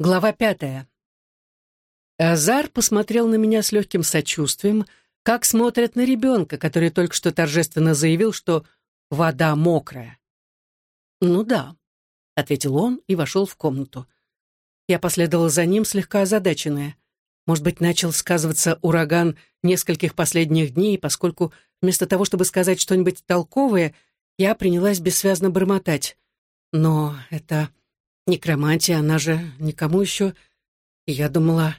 Глава пятая. Азар посмотрел на меня с легким сочувствием, как смотрят на ребенка, который только что торжественно заявил, что вода мокрая. «Ну да», — ответил он и вошел в комнату. Я последовала за ним, слегка озадаченная. Может быть, начал сказываться ураган нескольких последних дней, поскольку вместо того, чтобы сказать что-нибудь толковое, я принялась бессвязно бормотать. Но это Некромантия, она же никому еще... Я думала...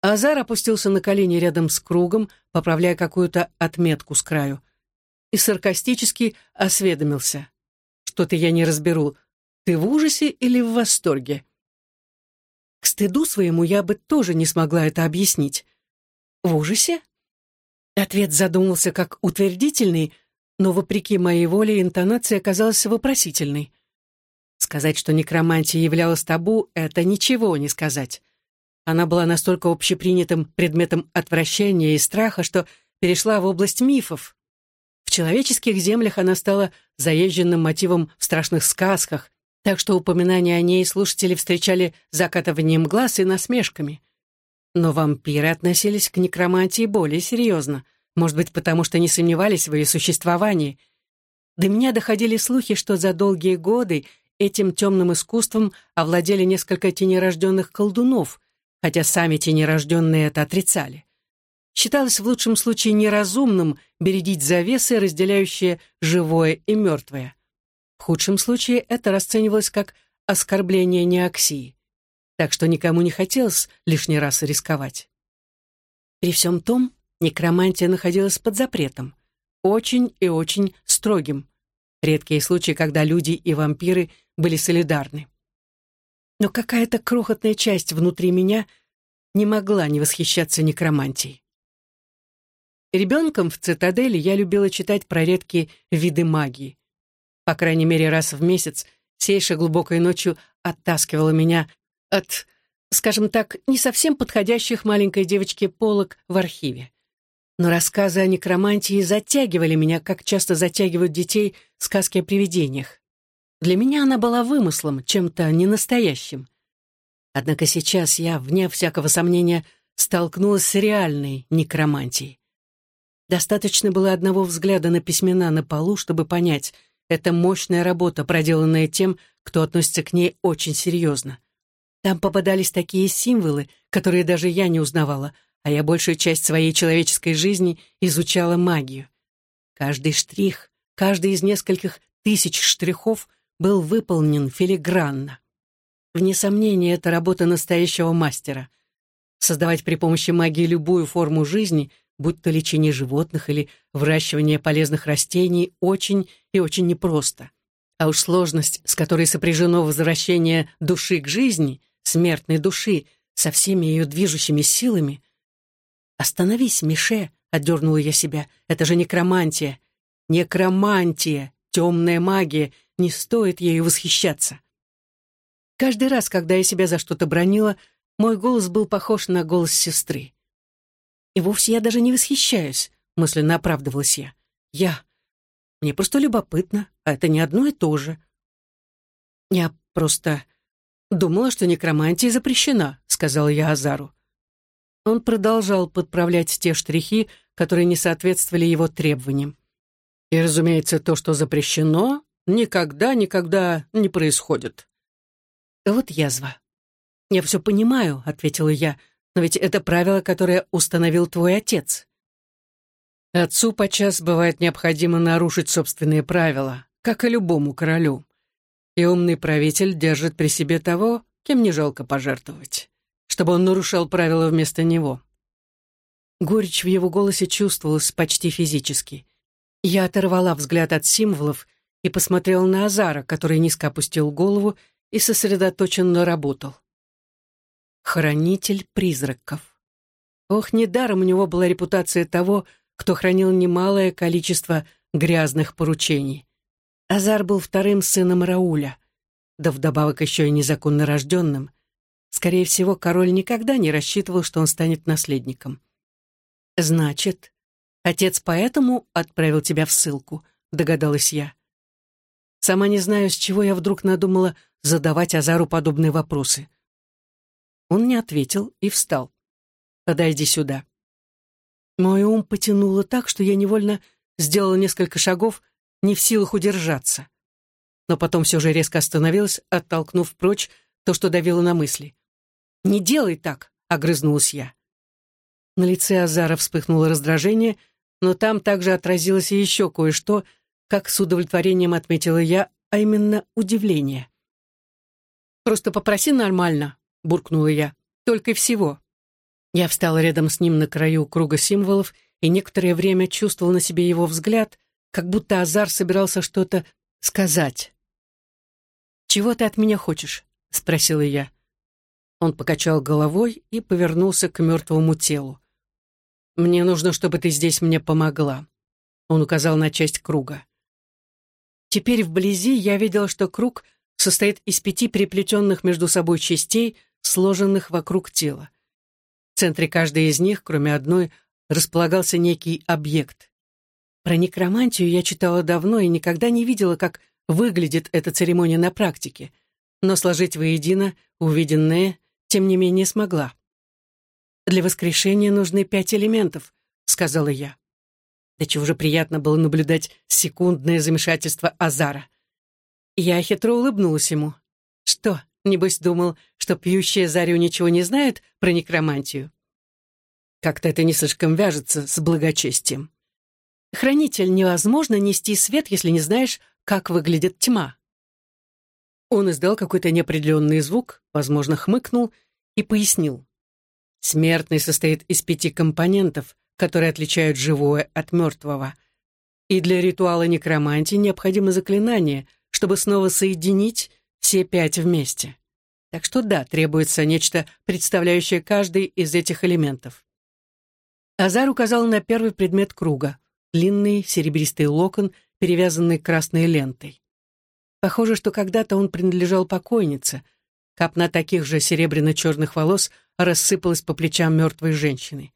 Азар опустился на колени рядом с кругом, поправляя какую-то отметку с краю, и саркастически осведомился. «Что-то я не разберу. Ты в ужасе или в восторге?» К стыду своему я бы тоже не смогла это объяснить. «В ужасе?» Ответ задумался как утвердительный, но, вопреки моей воле, интонация оказалась вопросительной. Сказать, что некромантия являлась табу, это ничего не сказать. Она была настолько общепринятым предметом отвращения и страха, что перешла в область мифов. В человеческих землях она стала заезженным мотивом в страшных сказках, так что упоминания о ней слушатели встречали закатыванием глаз и насмешками. Но вампиры относились к некромантии более серьезно, может быть, потому что не сомневались в ее существовании. До меня доходили слухи, что за долгие годы Этим темным искусством овладели несколько тенерожденных колдунов, хотя сами тенерожденные это отрицали. Считалось в лучшем случае неразумным бередить завесы, разделяющие живое и мертвое. В худшем случае это расценивалось как оскорбление неоксии, так что никому не хотелось лишний раз рисковать. При всем том, некромантия находилась под запретом, очень и очень строгим. Редкие случаи, когда люди и вампиры были солидарны. Но какая-то крохотная часть внутри меня не могла не восхищаться некромантией. Ребенком в цитадели я любила читать про редкие виды магии. По крайней мере, раз в месяц Сейша глубокой ночью оттаскивала меня от, скажем так, не совсем подходящих маленькой девочке полок в архиве. Но рассказы о некромантии затягивали меня, как часто затягивают детей сказки о привидениях. Для меня она была вымыслом, чем-то ненастоящим. Однако сейчас я, вне всякого сомнения, столкнулась с реальной некромантией. Достаточно было одного взгляда на письмена на полу, чтобы понять, это мощная работа, проделанная тем, кто относится к ней очень серьезно. Там попадались такие символы, которые даже я не узнавала, а я большую часть своей человеческой жизни изучала магию. Каждый штрих, каждый из нескольких тысяч штрихов был выполнен филигранно. Вне сомнения, это работа настоящего мастера. Создавать при помощи магии любую форму жизни, будь то лечение животных или выращивание полезных растений, очень и очень непросто. А уж сложность, с которой сопряжено возвращение души к жизни, смертной души, со всеми ее движущими силами. «Остановись, Мише!» — отдернула я себя. «Это же некромантия! Некромантия! Темная магия! Не стоит ею восхищаться. Каждый раз, когда я себя за что-то бронила, мой голос был похож на голос сестры. И вовсе я даже не восхищаюсь, мысленно оправдывалась я. Я... Мне просто любопытно, а это не одно и то же. Я просто думала, что некромантия запрещена, сказала я Азару. Он продолжал подправлять те штрихи, которые не соответствовали его требованиям. И, разумеется, то, что запрещено, никогда, никогда не происходит. Вот язва. Я все понимаю, ответила я, но ведь это правило, которое установил твой отец. Отцу подчас бывает необходимо нарушить собственные правила, как и любому королю. И умный правитель держит при себе того, кем не жалко пожертвовать, чтобы он нарушал правила вместо него. Горечь в его голосе чувствовалась почти физически. Я оторвала взгляд от символов и посмотрел на Азара, который низко опустил голову и сосредоточенно работал. Хранитель призраков. Ох, недаром у него была репутация того, кто хранил немалое количество грязных поручений. Азар был вторым сыном Рауля, да вдобавок еще и незаконно рожденным. Скорее всего, король никогда не рассчитывал, что он станет наследником. «Значит, отец поэтому отправил тебя в ссылку», — догадалась я. Сама не знаю, с чего я вдруг надумала задавать Азару подобные вопросы. Он не ответил и встал. «Подойди сюда». Мой ум потянуло так, что я невольно сделала несколько шагов, не в силах удержаться. Но потом все же резко остановилась, оттолкнув прочь то, что давило на мысли. «Не делай так!» — огрызнулась я. На лице Азара вспыхнуло раздражение, но там также отразилось и еще кое-что, как с удовлетворением отметила я, а именно удивление. «Просто попроси нормально», — буркнула я. «Только и всего». Я встала рядом с ним на краю круга символов и некоторое время чувствовал на себе его взгляд, как будто Азар собирался что-то сказать. «Чего ты от меня хочешь?» — спросила я. Он покачал головой и повернулся к мертвому телу. «Мне нужно, чтобы ты здесь мне помогла», — он указал на часть круга. Теперь вблизи я видел, что круг состоит из пяти переплетенных между собой частей, сложенных вокруг тела. В центре каждой из них, кроме одной, располагался некий объект. Про некромантию я читала давно и никогда не видела, как выглядит эта церемония на практике, но сложить воедино увиденное, тем не менее, смогла. «Для воскрешения нужны пять элементов», — сказала я. Да чего же приятно было наблюдать секундное замешательство Азара. Я хитро улыбнулась ему. «Что, небось думал, что пьющая Зарю ничего не знает про некромантию?» Как-то это не слишком вяжется с благочестием. Хранитель невозможно нести свет, если не знаешь, как выглядит тьма. Он издал какой-то неопределенный звук, возможно, хмыкнул и пояснил. Смертный состоит из пяти компонентов, которые отличают живое от мертвого. И для ритуала некромантии необходимо заклинание, чтобы снова соединить все пять вместе. Так что да, требуется нечто, представляющее каждый из этих элементов. Азар указал на первый предмет круга — длинный серебристый локон, перевязанный красной лентой. Похоже, что когда-то он принадлежал покойнице. Капна таких же серебряно-черных волос рассыпалась по плечам мертвой женщины.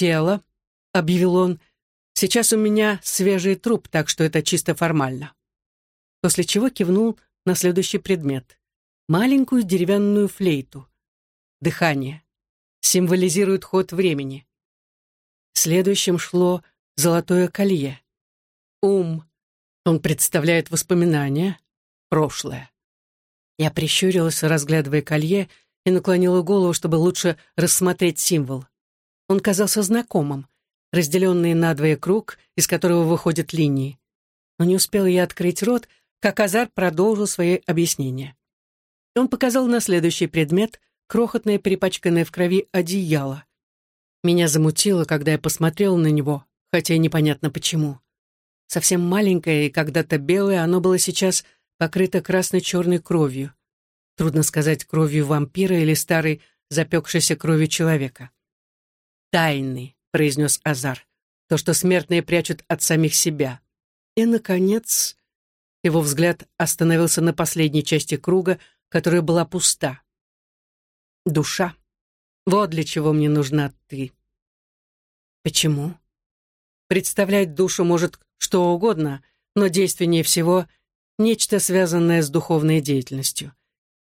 «Тело», — объявил он, — «сейчас у меня свежий труп, так что это чисто формально». После чего кивнул на следующий предмет — маленькую деревянную флейту. Дыхание. Символизирует ход времени. Следующим шло золотое колье. Ум. Он представляет воспоминания, прошлое. Я прищурилась, разглядывая колье, и наклонила голову, чтобы лучше рассмотреть символ. Он казался знакомым, разделенный надвое круг, из которого выходят линии. Но не успел я открыть рот, как Азар продолжил свои объяснения. Он показал на следующий предмет крохотное перепачканное в крови одеяло. Меня замутило, когда я посмотрела на него, хотя и непонятно почему. Совсем маленькое и когда-то белое, оно было сейчас покрыто красно-черной кровью. Трудно сказать, кровью вампира или старой запекшейся кровью человека. «Тайны», — произнес Азар, — «то, что смертные прячут от самих себя». И, наконец, его взгляд остановился на последней части круга, которая была пуста. Душа. Вот для чего мне нужна ты. Почему? Представлять душу может что угодно, но действеннее всего нечто, связанное с духовной деятельностью.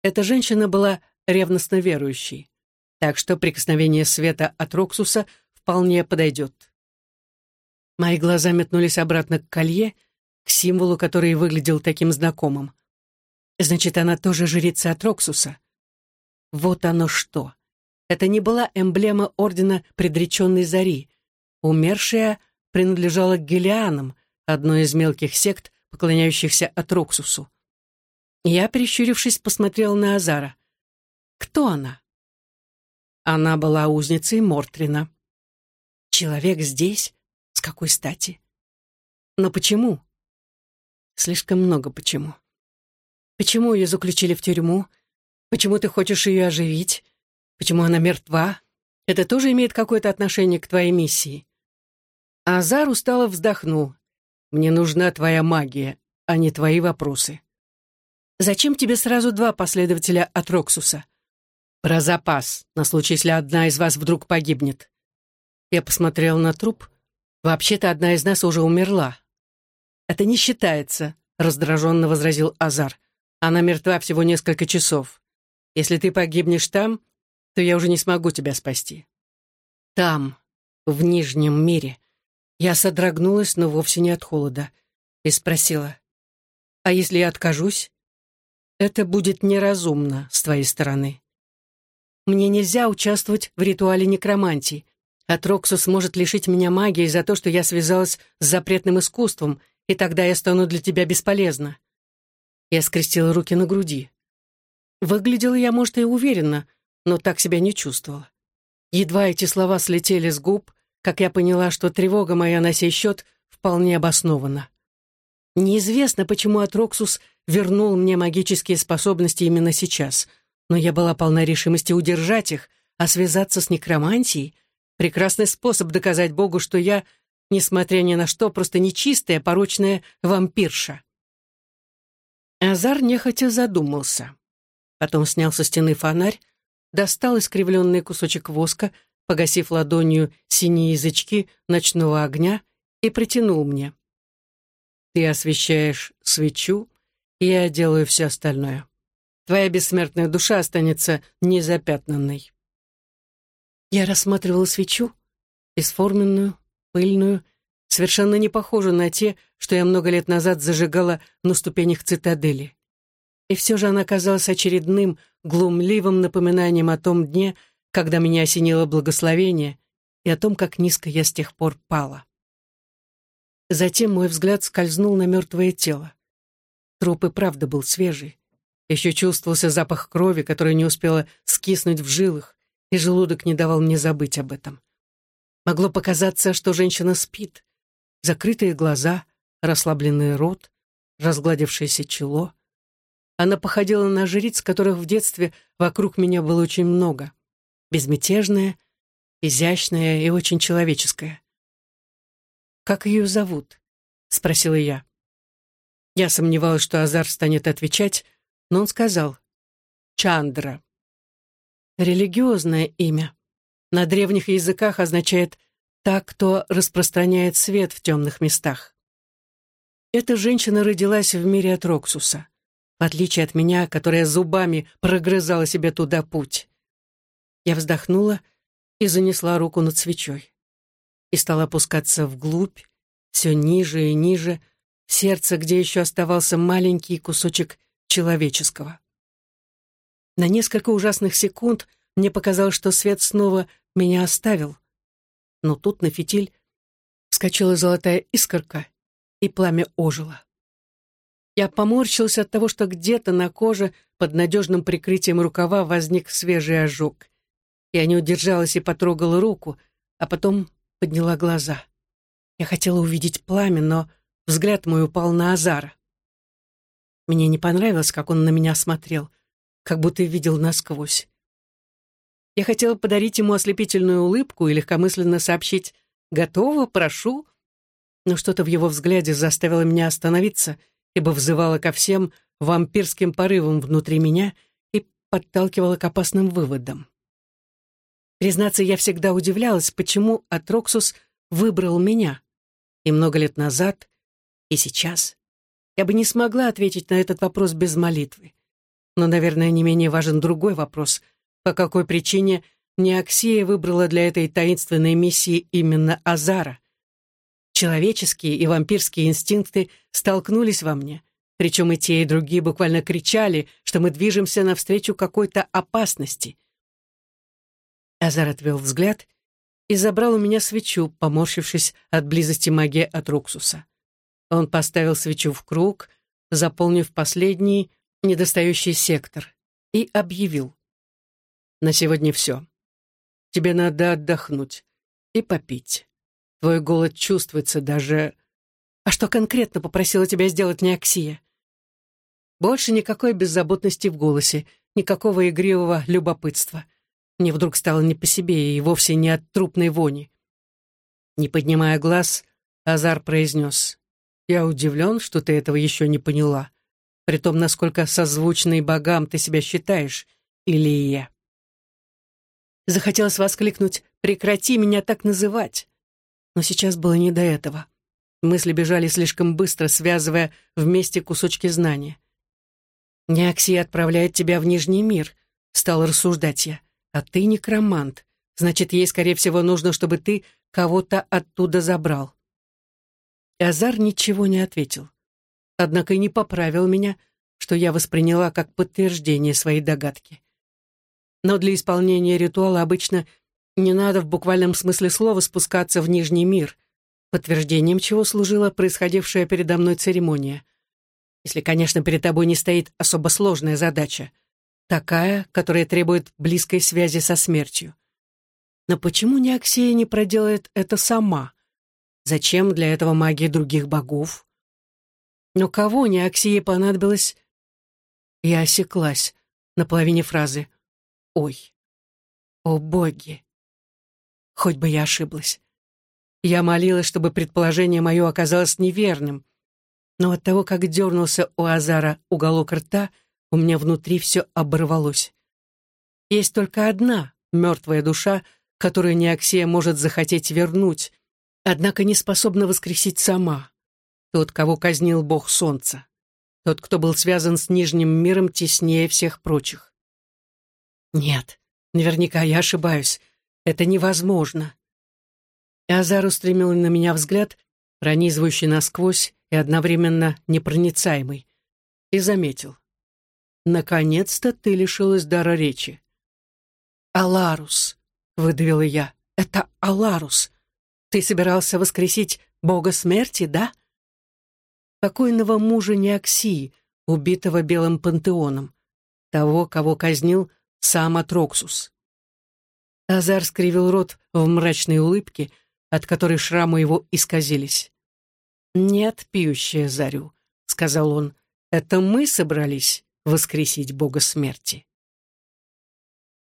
Эта женщина была ревностно верующей, так что прикосновение света от Роксуса вполне подойдет. Мои глаза метнулись обратно к колье, к символу, который выглядел таким знакомым. Значит, она тоже жрица от Роксуса. Вот оно что. Это не была эмблема Ордена Предреченной Зари. Умершая принадлежала Гелианам, одной из мелких сект, поклоняющихся Атроксусу. Я, прищурившись, посмотрел на Азара. Кто она? Она была узницей Мортрина. Человек здесь? С какой стати? Но почему? Слишком много почему. Почему ее заключили в тюрьму? Почему ты хочешь ее оживить? Почему она мертва? Это тоже имеет какое-то отношение к твоей миссии?» Азар устало вздохнул. «Мне нужна твоя магия, а не твои вопросы». «Зачем тебе сразу два последователя от Роксуса?» «Про запас, на случай, если одна из вас вдруг погибнет». Я посмотрел на труп. «Вообще-то одна из нас уже умерла». «Это не считается», — раздраженно возразил Азар. «Она мертва всего несколько часов. Если ты погибнешь там, то я уже не смогу тебя спасти. Там, в Нижнем мире, я содрогнулась, но вовсе не от холода, и спросила, «А если я откажусь?» «Это будет неразумно с твоей стороны. Мне нельзя участвовать в ритуале некромантии. Атроксус может лишить меня магии за то, что я связалась с запретным искусством, и тогда я стану для тебя бесполезна». Я скрестила руки на груди. Выглядела я, может, и уверенно, но так себя не чувствовала. Едва эти слова слетели с губ, как я поняла, что тревога моя на сей счет вполне обоснована. Неизвестно, почему Атроксус вернул мне магические способности именно сейчас, но я была полна решимости удержать их, а связаться с некромантией — прекрасный способ доказать Богу, что я, несмотря ни на что, просто нечистая, порочная вампирша. Азар нехотя задумался. Потом снял со стены фонарь, достал искривленный кусочек воска, погасив ладонью синие язычки ночного огня, и протянул мне. «Ты освещаешь свечу, и я делаю все остальное. Твоя бессмертная душа останется незапятнанной». Я рассматривала свечу, бесформенную, пыльную, совершенно не похожую на те, что я много лет назад зажигала на ступенях цитадели. И все же она казалась очередным, глумливым напоминанием о том дне, когда меня осенило благословение, и о том, как низко я с тех пор пала. Затем мой взгляд скользнул на мертвое тело. Труп и правда был свежий. Еще чувствовался запах крови, который не успела скиснуть в жилах, и желудок не давал мне забыть об этом. Могло показаться, что женщина спит. Закрытые глаза, расслабленный рот, разгладившееся чело — она походила на жриц, которых в детстве вокруг меня было очень много. Безмятежная, изящная и очень человеческая. «Как ее зовут?» — спросила я. Я сомневалась, что Азар станет отвечать, но он сказал «Чандра». Религиозное имя. На древних языках означает «та, кто распространяет свет в темных местах». Эта женщина родилась в мире от Роксуса в отличие от меня, которая зубами прогрызала себе туда путь. Я вздохнула и занесла руку над свечой. И стала опускаться вглубь, все ниже и ниже, сердце, где еще оставался маленький кусочек человеческого. На несколько ужасных секунд мне показалось, что свет снова меня оставил. Но тут на фитиль вскочила золотая искорка, и пламя ожило. Я поморщился от того, что где-то на коже под надежным прикрытием рукава возник свежий ожог. Я не удержалась и потрогала руку, а потом подняла глаза. Я хотела увидеть пламя, но взгляд мой упал на Азара. Мне не понравилось, как он на меня смотрел, как будто видел насквозь. Я хотела подарить ему ослепительную улыбку и легкомысленно сообщить «Готово, прошу», но что-то в его взгляде заставило меня остановиться — ибо взывала ко всем вампирским порывам внутри меня и подталкивала к опасным выводам. Признаться, я всегда удивлялась, почему Атроксус выбрал меня. И много лет назад, и сейчас. Я бы не смогла ответить на этот вопрос без молитвы. Но, наверное, не менее важен другой вопрос. По какой причине Неоксия выбрала для этой таинственной миссии именно Азара? Человеческие и вампирские инстинкты столкнулись во мне, причем и те, и другие буквально кричали, что мы движемся навстречу какой-то опасности. Азар отвел взгляд и забрал у меня свечу, поморщившись от близости магии от Руксуса. Он поставил свечу в круг, заполнив последний недостающий сектор, и объявил. «На сегодня все. Тебе надо отдохнуть и попить. Твой голод чувствуется даже... А что конкретно попросила тебя сделать Неоксия? Больше никакой беззаботности в голосе, никакого игривого любопытства. Мне вдруг стало не по себе и вовсе не от трупной вони. Не поднимая глаз, Азар произнес. «Я удивлен, что ты этого еще не поняла, при том, насколько созвучной богам ты себя считаешь, Илия». Захотелось воскликнуть «Прекрати меня так называть!» Но сейчас было не до этого. Мысли бежали слишком быстро, связывая вместе кусочки знания. «Неоксия отправляет тебя в Нижний мир», — стал рассуждать я. А ты некромант. Значит, ей, скорее всего, нужно, чтобы ты кого-то оттуда забрал. Азар ничего не ответил. Однако и не поправил меня, что я восприняла как подтверждение своей догадки. Но для исполнения ритуала обычно не надо в буквальном смысле слова спускаться в Нижний мир, подтверждением чего служила происходившая передо мной церемония. Если, конечно, перед тобой не стоит особо сложная задача, такая, которая требует близкой связи со смертью. Но почему Неоксия не проделает это сама? Зачем для этого магия других богов? Но кого Неоксии понадобилось? Я осеклась на половине фразы. «Ой! О боги!» Хоть бы я ошиблась. Я молилась, чтобы предположение мое оказалось неверным. Но от того, как дернулся у Азара уголок рта, у меня внутри все оборвалось. Есть только одна мертвая душа, которую Неоксия может захотеть вернуть, однако не способна воскресить сама. Тот, кого казнил бог солнца. Тот, кто был связан с Нижним миром теснее всех прочих. Нет, наверняка я ошибаюсь. Это невозможно. Азар устремил на меня взгляд, пронизывающий насквозь и одновременно непроницаемый, и заметил. «Наконец-то ты лишилась дара речи». «Аларус», — выдавила я, — «это Аларус. Ты собирался воскресить бога смерти, да?» Покойного мужа Неоксии, убитого белым пантеоном, того, кого казнил сам Атроксус. Азар скривил рот в мрачной улыбке, от которой шрамы его исказились. «Нет, пьющая зарю», — сказал он, — «это мы собрались воскресить бога смерти».